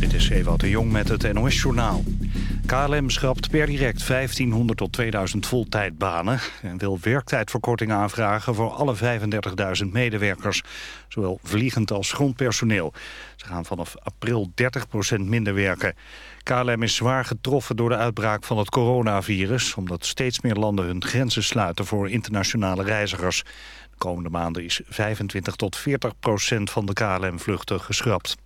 Dit is Ewout de Jong met het NOS-journaal. KLM schrapt per direct 1500 tot 2000 voltijdbanen... en wil werktijdverkorting aanvragen voor alle 35.000 medewerkers. Zowel vliegend als grondpersoneel. Ze gaan vanaf april 30% minder werken. KLM is zwaar getroffen door de uitbraak van het coronavirus... omdat steeds meer landen hun grenzen sluiten voor internationale reizigers. De komende maanden is 25 tot 40 procent van de KLM-vluchten geschrapt.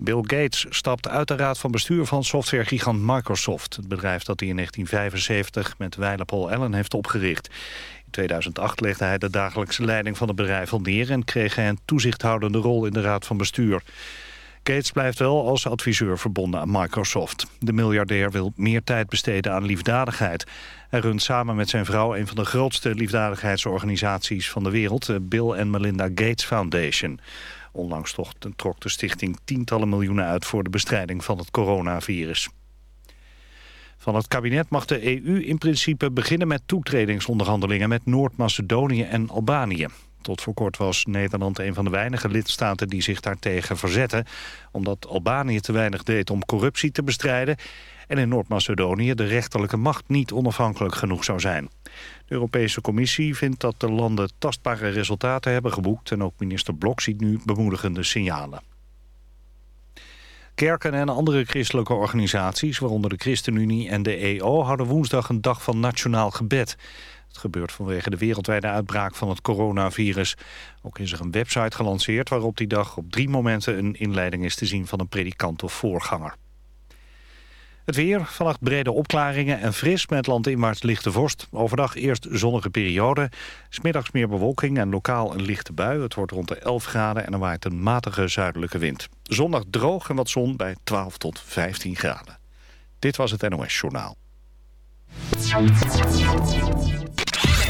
Bill Gates stapt uit de raad van bestuur van softwaregigant Microsoft. Het bedrijf dat hij in 1975 met wijle Paul Allen heeft opgericht. In 2008 legde hij de dagelijkse leiding van het bedrijf al neer... en kreeg hij een toezichthoudende rol in de raad van bestuur. Gates blijft wel als adviseur verbonden aan Microsoft. De miljardair wil meer tijd besteden aan liefdadigheid. Hij runt samen met zijn vrouw een van de grootste liefdadigheidsorganisaties van de wereld... de Bill en Melinda Gates Foundation. Onlangs trok de stichting tientallen miljoenen uit voor de bestrijding van het coronavirus. Van het kabinet mag de EU in principe beginnen met toetredingsonderhandelingen met Noord-Macedonië en Albanië. Tot voor kort was Nederland een van de weinige lidstaten die zich daartegen verzetten... omdat Albanië te weinig deed om corruptie te bestrijden... en in Noord-Macedonië de rechterlijke macht niet onafhankelijk genoeg zou zijn. De Europese Commissie vindt dat de landen tastbare resultaten hebben geboekt... en ook minister Blok ziet nu bemoedigende signalen. Kerken en andere christelijke organisaties, waaronder de ChristenUnie en de EO... houden woensdag een dag van nationaal gebed. Het gebeurt vanwege de wereldwijde uitbraak van het coronavirus. Ook is er een website gelanceerd waarop die dag op drie momenten... een inleiding is te zien van een predikant of voorganger. Het weer, vannacht brede opklaringen en fris met landinwaarts lichte vorst. Overdag eerst zonnige periode, smiddags meer bewolking en lokaal een lichte bui. Het wordt rond de 11 graden en er waait een matige zuidelijke wind. Zondag droog en wat zon bij 12 tot 15 graden. Dit was het NOS Journaal.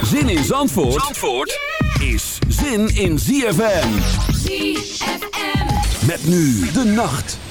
Zin in Zandvoort, Zandvoort is zin in ZFM. ZFM. Met nu de nacht.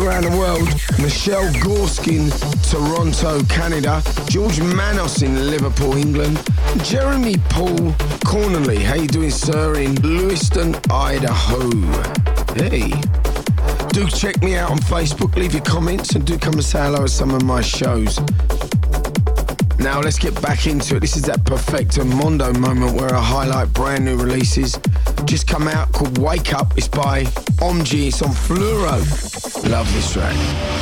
Around the world. Michelle Gorskin, Toronto, Canada. George Manos in Liverpool, England. Jeremy Paul Cornely, how you doing, sir, in Lewiston, Idaho. Hey. Do check me out on Facebook, leave your comments, and do come and say hello at some of my shows. Now let's get back into it. This is that perfecto mondo moment where I highlight brand new releases. Just come out called Wake Up. It's by Omg. It's on Fluoro. Love this track.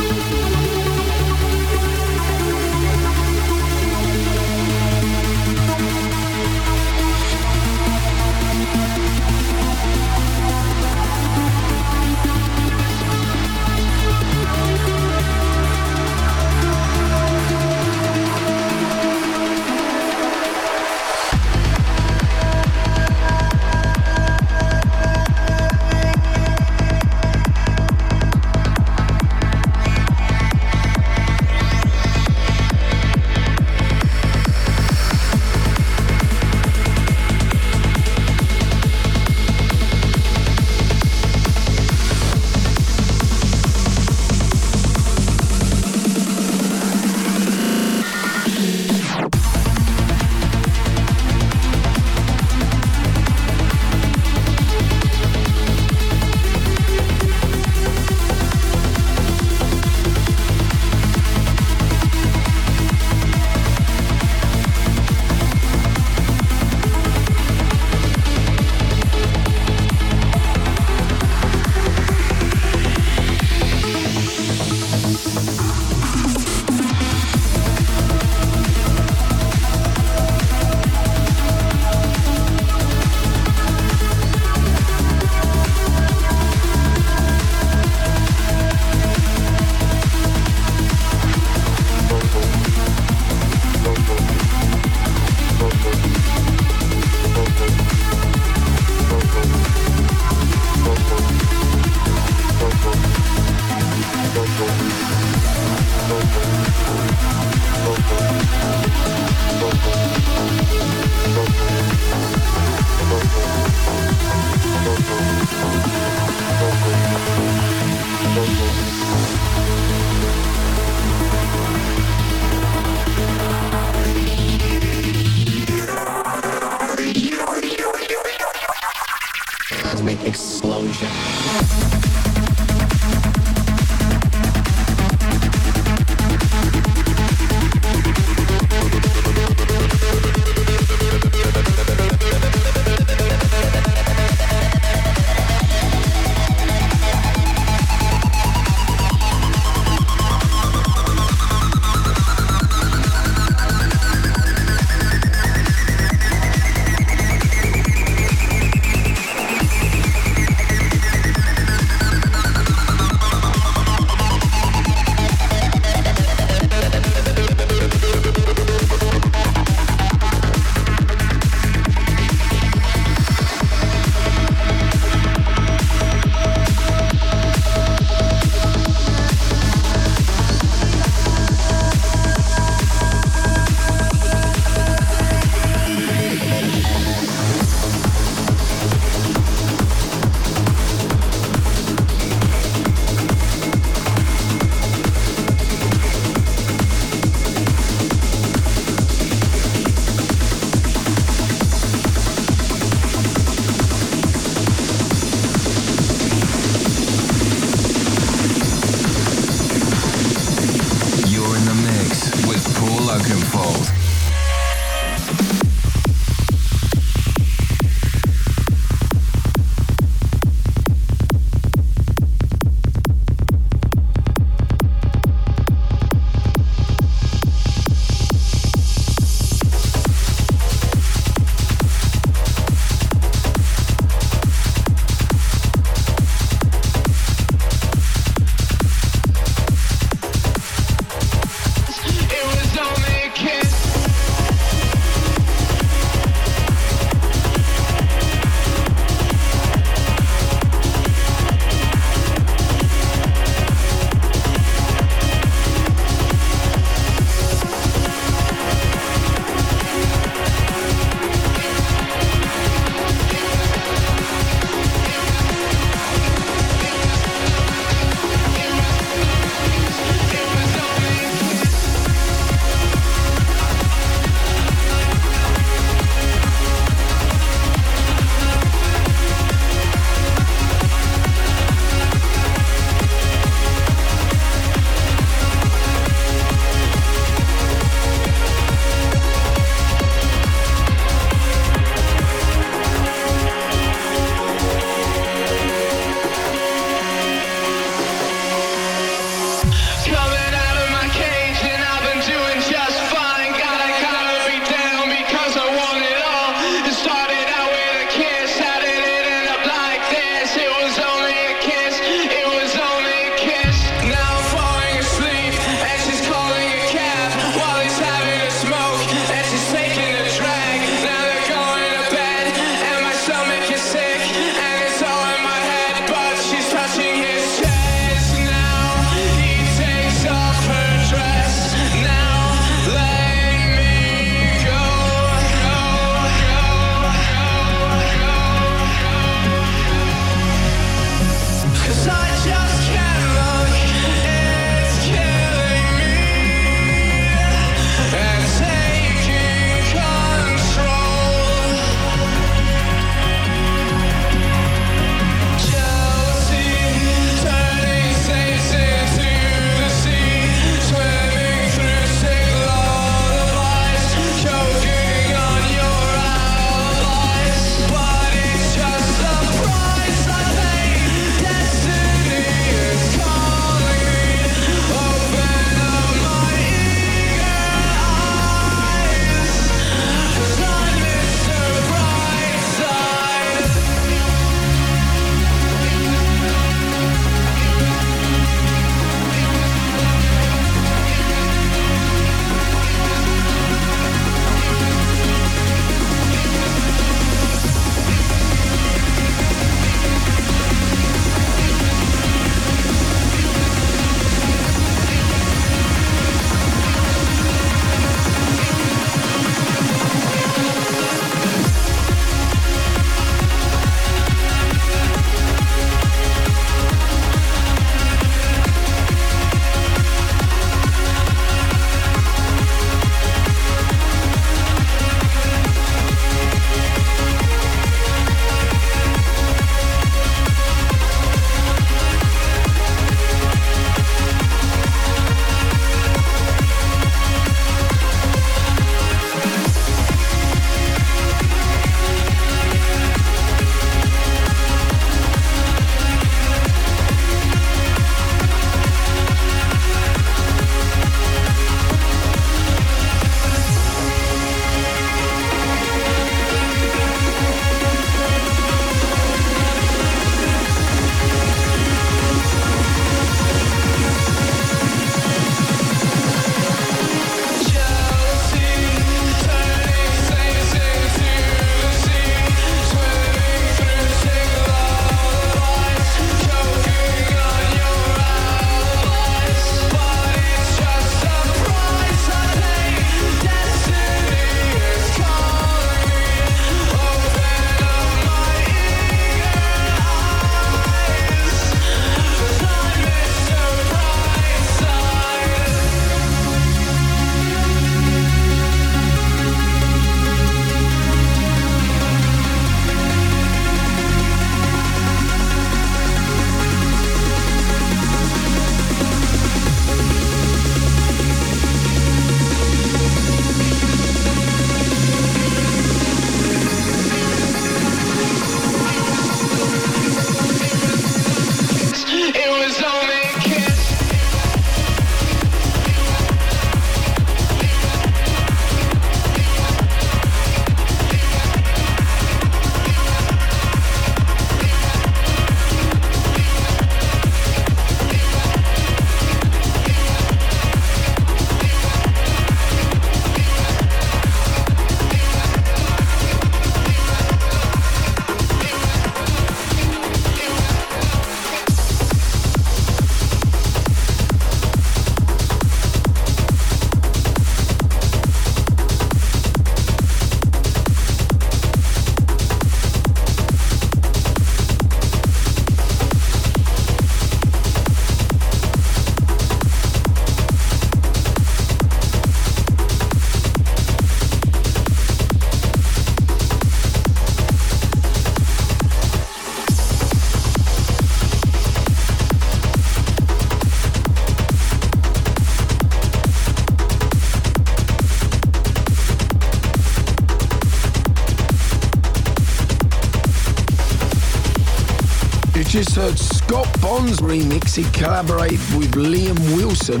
Just heard Scott Bond's remix. He collaborated with Liam Wilson,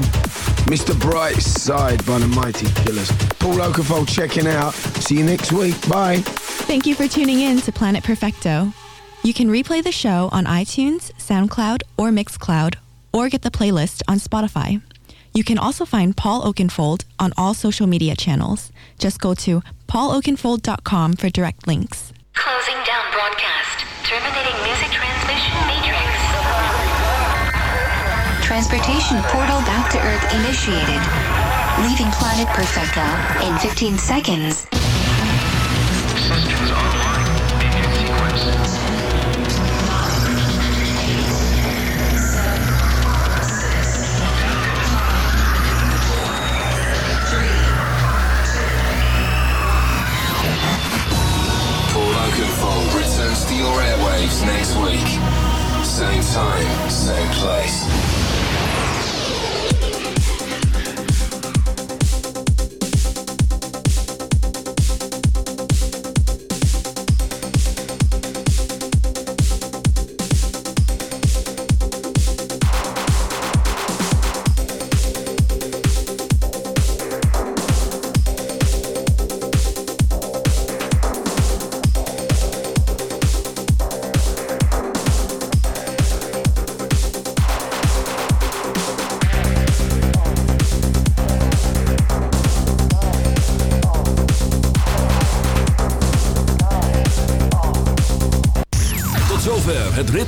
Mr. Bright Side by the Mighty Killers. Paul Oakenfold checking out. See you next week. Bye. Thank you for tuning in to Planet Perfecto. You can replay the show on iTunes, SoundCloud, or Mixcloud, or get the playlist on Spotify. You can also find Paul Oakenfold on all social media channels. Just go to pauloakenfold.com for direct links. Closing down broadcast. Terminating music transmission matrix transportation portal back to Earth initiated, leaving planet Perfecto in 15 seconds. Systems online. Begin sequence. Confold returns to your airwaves next week. Same time, same place.